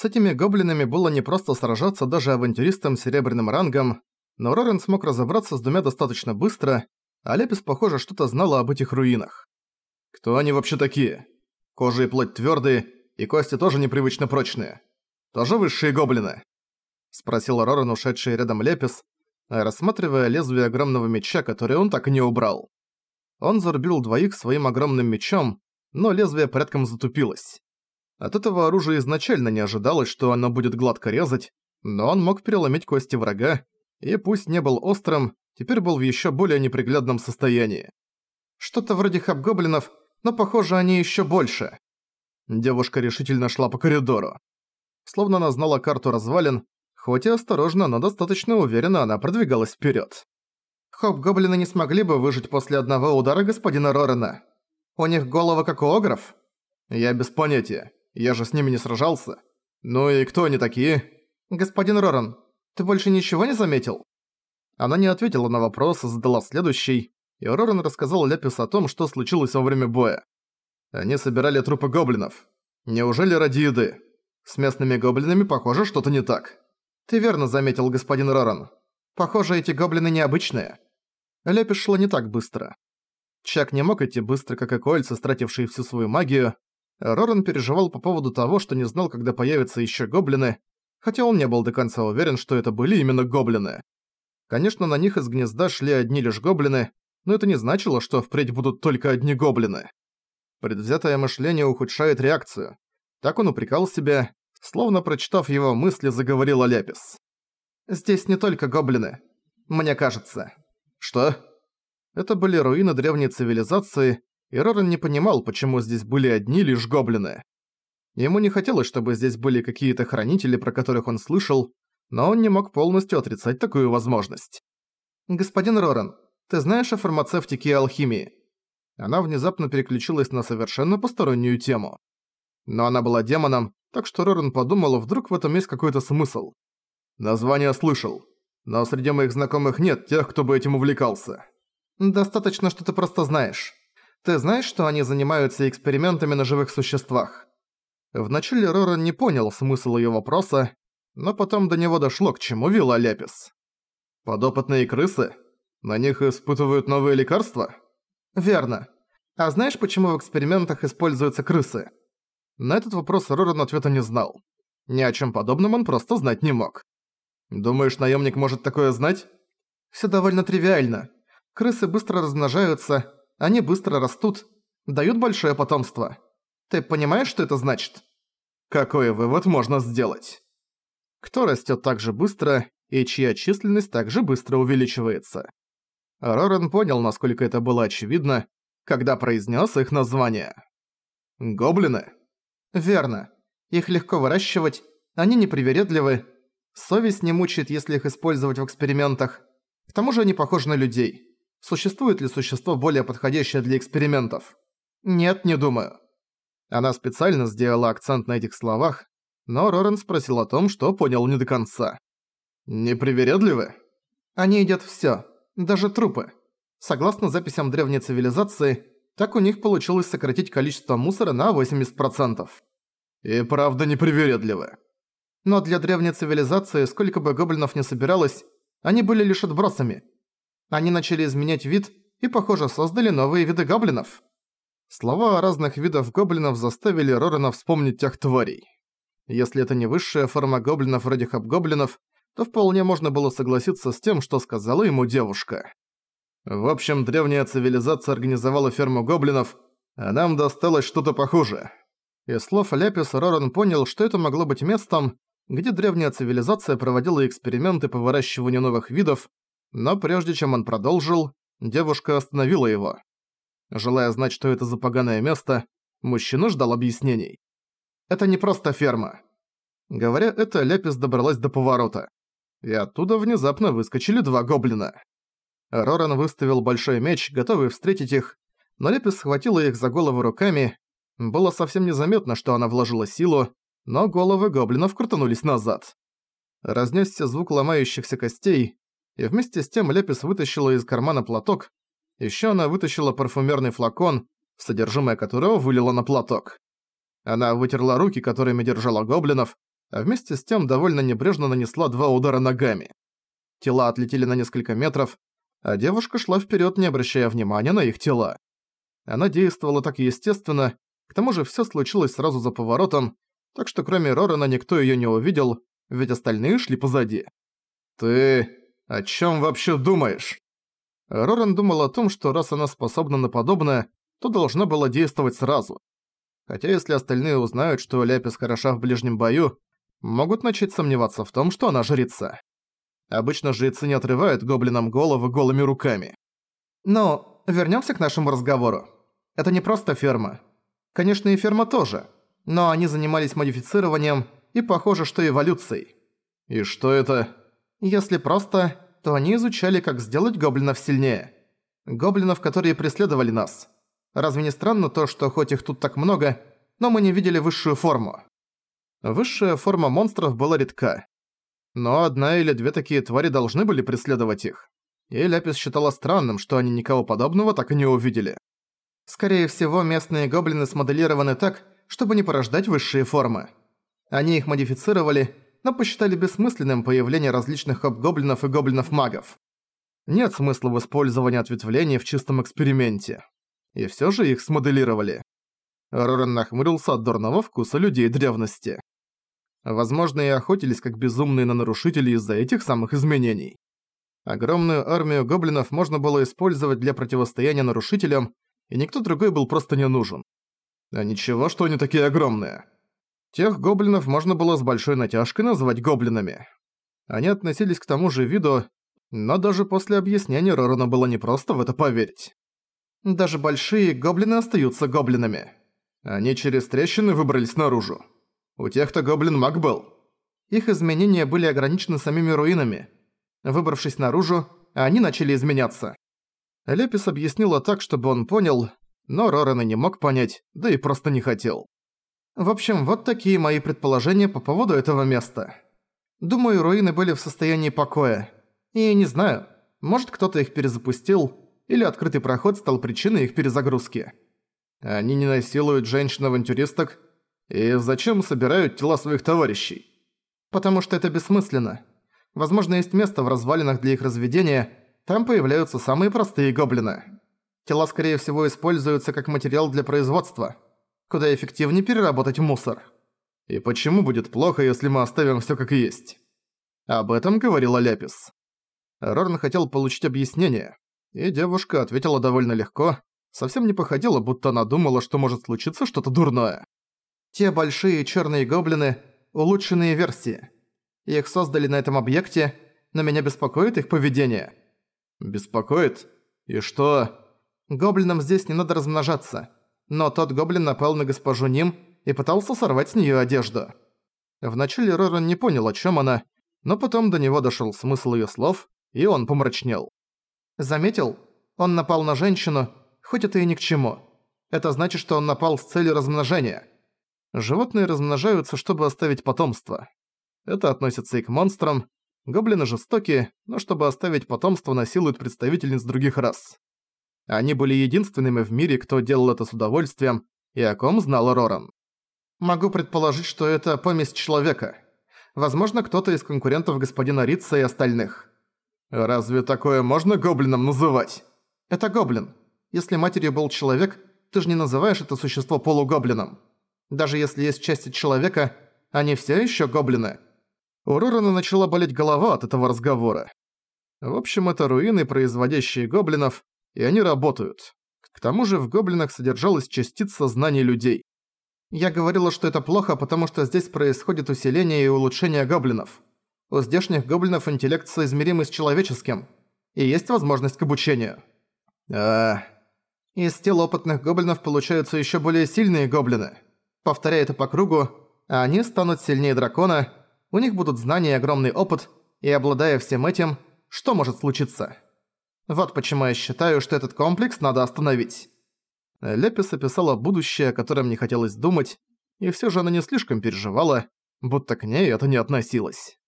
С этими гоблинами было не просто сражаться даже авантюристам с серебряным рангом, но Рорен смог разобраться с двумя достаточно быстро, а Лепис, похоже, что-то знала об этих руинах. Кто они вообще такие? Кожа и плоть твёрдые, и кости тоже непривычно прочные. Тоже высшие гоблины? Спросил Рорен, ушедший рядом Лепис, рассматривая лезвие огромного меча, который он так и не убрал. Он зарубил двоих своим огромным мечом, но лезвие порядком затупилось. От этого оружия изначально не ожидалось, что оно будет гладко резать, но он мог переломить кости врага, и пусть не был острым, теперь был в ещё более неприглядном состоянии. Что-то вроде хабгоблинов, но похоже они ещё больше. Девушка решительно шла по коридору. Словно она знала карту развалин, хоть и осторожно, но достаточно уверенно она продвигалась вперёд. Хоб-гоблины не смогли бы выжить после одного удара господина Рорена. У них головы как у огров? Я без понятия. Я же с ними не сражался. Ну и кто они такие? Господин Рорен, ты больше ничего не заметил? Она не ответила на вопрос, задала следующий, и Рорен рассказал Ляпис о том, что случилось во время боя. Они собирали трупы гоблинов. Неужели ради еды? С местными гоблинами, похоже, что-то не так. Ты верно заметил, господин Роран. Похоже, эти гоблины необычные. Лепиш шло не так быстро. Чак не мог идти быстро, как и кольца, стратившие всю свою магию. Роран переживал по поводу того, что не знал, когда появятся еще гоблины, хотя он не был до конца уверен, что это были именно гоблины. Конечно, на них из гнезда шли одни лишь гоблины, но это не значило, что впредь будут только одни гоблины. Предвзятое мышление ухудшает реакцию. Так он упрекал себя, словно прочитав его мысли, заговорил Аляпис. «Здесь не только гоблины, мне кажется». Что? Это были руины древней цивилизации, и Роран не понимал, почему здесь были одни лишь гоблины. Ему не хотелось, чтобы здесь были какие-то хранители, про которых он слышал, но он не мог полностью отрицать такую возможность. «Господин Роран, ты знаешь о фармацевтике и алхимии?» Она внезапно переключилась на совершенно постороннюю тему. Но она была демоном, так что Роран подумал, вдруг в этом есть какой-то смысл. Название слышал но среди моих знакомых нет тех, кто бы этим увлекался. Достаточно, что ты просто знаешь. Ты знаешь, что они занимаются экспериментами на живых существах? Вначале Роран не понял смысл её вопроса, но потом до него дошло, к чему вела Ляпис. Подопытные крысы? На них испытывают новые лекарства? Верно. А знаешь, почему в экспериментах используются крысы? На этот вопрос Роран ответа не знал. Ни о чем подобном он просто знать не мог. Думаешь, наемник может такое знать? Все довольно тривиально. Крысы быстро размножаются, они быстро растут, дают большое потомство. Ты понимаешь, что это значит? Какой вывод можно сделать? Кто растет так же быстро и чья численность так же быстро увеличивается? Рорен понял, насколько это было очевидно, когда произнес их название. Гоблины? Верно. Их легко выращивать, они непривередливы, Совесть не мучает, если их использовать в экспериментах. К тому же они похожи на людей. Существует ли существо более подходящее для экспериментов? Нет, не думаю. Она специально сделала акцент на этих словах, но Рорен спросил о том, что понял не до конца. «Непривередливы?» Они едят всё, даже трупы. Согласно записям древней цивилизации, так у них получилось сократить количество мусора на 80%. И правда непривередливы. Но для древней цивилизации, сколько бы гоблинов ни собиралось, они были лишь отбросами. Они начали изменять вид и, похоже, создали новые виды гоблинов. Слова о разных видах гоблинов заставили Рорана вспомнить тех тварей. Если это не высшая форма гоблинов вроде хабгоблинов, то вполне можно было согласиться с тем, что сказала ему девушка. В общем, древняя цивилизация организовала ферму гоблинов, а нам досталось что-то похуже. Из слов Ляписа Роран понял, что это могло быть местом, где древняя цивилизация проводила эксперименты по выращиванию новых видов, но прежде чем он продолжил, девушка остановила его. Желая знать, что это за поганое место, мужчина ждал объяснений. «Это не просто ферма». Говоря это, Ляпис добралась до поворота. И оттуда внезапно выскочили два гоблина. Роран выставил большой меч, готовый встретить их, но Лепис схватила их за головы руками. Было совсем незаметно, что она вложила силу, но головы гоблинов крутанулись назад. Разнесся звук ломающихся костей, и вместе с тем Лепис вытащила из кармана платок, еще она вытащила парфюмерный флакон, содержимое которого вылила на платок. Она вытерла руки, которыми держала гоблинов, а вместе с тем довольно небрежно нанесла два удара ногами. Тела отлетели на несколько метров, а девушка шла вперед, не обращая внимания на их тела. Она действовала так естественно, к тому же все случилось сразу за поворотом, так что кроме Рорана никто ее не увидел, ведь остальные шли позади. «Ты о чем вообще думаешь?» Роран думал о том, что раз она способна на подобное, то должна была действовать сразу. Хотя если остальные узнают, что Ляпис хороша в ближнем бою, могут начать сомневаться в том, что она жрица. Обычно жрецы не отрывают гоблинам головы голыми руками. Но вернемся к нашему разговору. Это не просто ферма. Конечно, и ферма тоже. Но они занимались модифицированием и, похоже, что эволюцией. И что это? Если просто, то они изучали, как сделать гоблинов сильнее. Гоблинов, которые преследовали нас. Разве не странно то, что хоть их тут так много, но мы не видели высшую форму? Высшая форма монстров была редка. Но одна или две такие твари должны были преследовать их. И Ляпис считала странным, что они никого подобного так и не увидели. Скорее всего, местные гоблины смоделированы так, чтобы не порождать высшие формы. Они их модифицировали, но посчитали бессмысленным появление различных гоблинов и гоблинов-магов. Нет смысла в использовании ответвлений в чистом эксперименте. И всё же их смоделировали. Рорен нахмурился от дурного вкуса людей древности. Возможно, и охотились как безумные на нарушителей из-за этих самых изменений. Огромную армию гоблинов можно было использовать для противостояния нарушителям, и никто другой был просто не нужен. А ничего, что они такие огромные. Тех гоблинов можно было с большой натяжкой назвать гоблинами. Они относились к тому же виду, но даже после объяснения Рорану было непросто в это поверить. Даже большие гоблины остаются гоблинами. Они через трещины выбрались наружу. У тех-то гоблин-маг был. Их изменения были ограничены самими руинами. Выбравшись наружу, они начали изменяться. Лепис объяснила так, чтобы он понял, но Роран и не мог понять, да и просто не хотел. В общем, вот такие мои предположения по поводу этого места. Думаю, руины были в состоянии покоя. И не знаю, может кто-то их перезапустил, или открытый проход стал причиной их перезагрузки. Они не насилуют женщин-авантюристок, и зачем собирают тела своих товарищей? Потому что это бессмысленно. Возможно, есть место в развалинах для их разведения, там появляются самые простые гоблины. Тела, скорее всего, используются как материал для производства. Куда эффективнее переработать мусор. И почему будет плохо, если мы оставим всё как есть? Об этом говорила Ляпис. Рорн хотел получить объяснение, и девушка ответила довольно легко, совсем не походила, будто она думала, что может случиться что-то дурное. Те большие черные гоблины – улучшенные версии. Их создали на этом объекте, но меня беспокоит их поведение. Беспокоит? И что? Гоблинам здесь не надо размножаться. Но тот гоблин напал на госпожу Ним и пытался сорвать с нее одежду. Вначале Роран не понял, о чем она, но потом до него дошел смысл ее слов, и он помрачнел. Заметил? Он напал на женщину, хоть это и ни к чему. Это значит, что он напал с целью размножения. Животные размножаются, чтобы оставить потомство. Это относится и к монстрам. Гоблины жестоки, но чтобы оставить потомство, насилуют представительниц других рас. Они были единственными в мире, кто делал это с удовольствием, и о ком знал Роран. Могу предположить, что это помесь человека. Возможно, кто-то из конкурентов господина Рица и остальных. Разве такое можно гоблином называть? Это гоблин. Если матерью был человек, ты же не называешь это существо полугоблином. Даже если есть части человека, они все еще гоблины. У Рорана начала болеть голова от этого разговора. В общем, это руины, производящие гоблинов, и они работают. К тому же в гоблинах содержалась частица знаний людей. Я говорила, что это плохо, потому что здесь происходит усиление и улучшение гоблинов. У здешних гоблинов интеллект соизмеримый с человеческим, и есть возможность к обучению. А... Из тел опытных гоблинов получаются еще более сильные гоблины – Повторяя это по кругу, они станут сильнее дракона, у них будут знания и огромный опыт, и обладая всем этим, что может случиться? Вот почему я считаю, что этот комплекс надо остановить. Лепис описала будущее, о котором не хотелось думать, и всё же она не слишком переживала, будто к ней это не относилось.